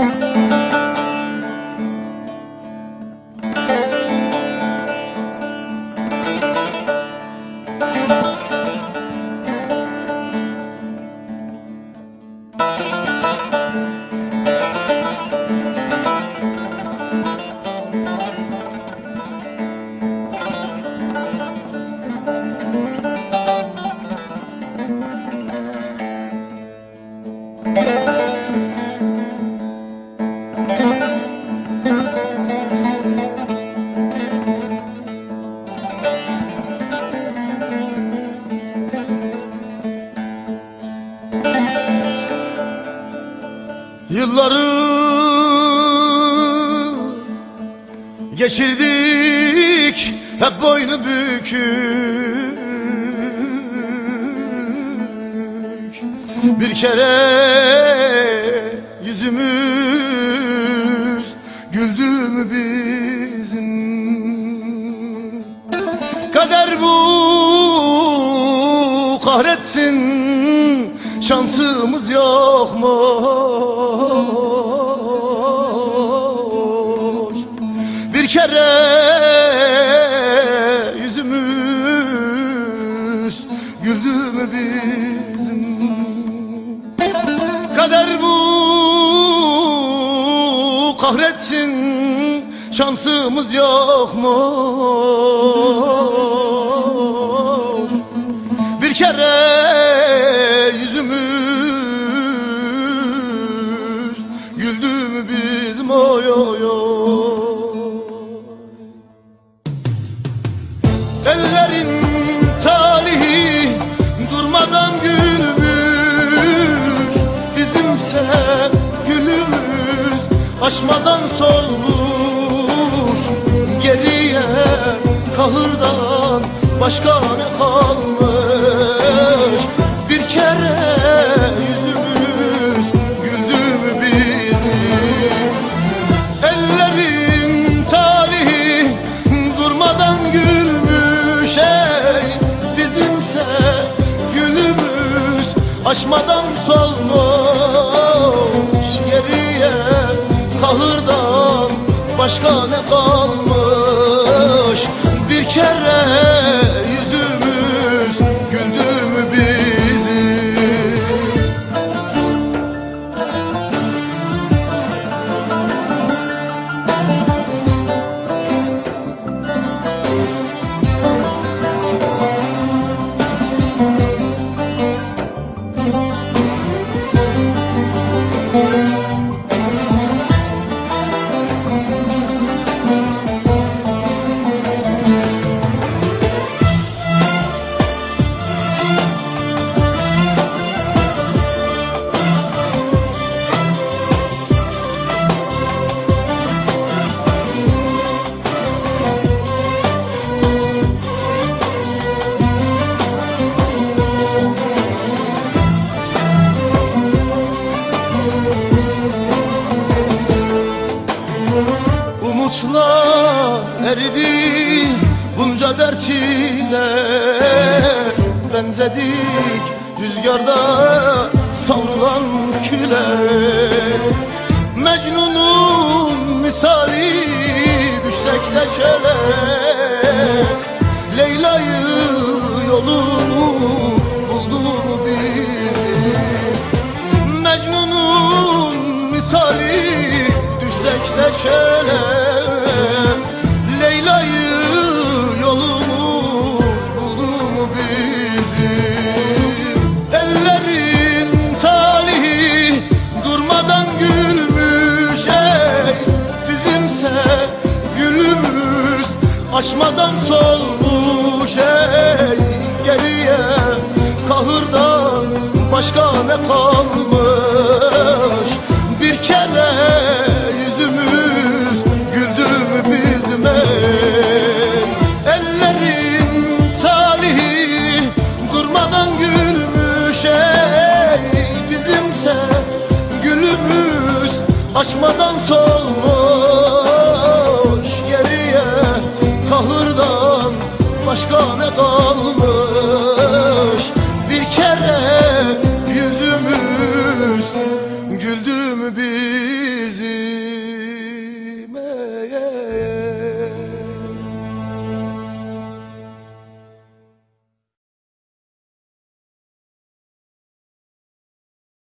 Yeah. Yılları geçirdik hep boynu bükük. Bir kere yüzümüz güldü mü bizim? Kader bu kahretsin Şansımız yokmuş Bir kere yüzümüz güldü mü bizim? Kader bu kahretsin Şansımız yokmuş Bir kere aşmadan solmuş Geriye kahırdan başka ne kalmış? Bir kere yüzümüz güldü mü bizim? Ellerin talihi durmadan gülmüş ey Bizimse gülümüz aşmadan solmuş başka ne kalmış? Bir kere Umutlar eridi bunca dert ile Benzedik. Rüzgarda savrulan küle Mecnun'un misali düşsek de şele Leyla'yı yolumuz buldu bizi Mecnun'un misali düşsek de şöyle açmadan solmuş ey Geriye kahırdan başka ne kalmış kalmış. Bir kere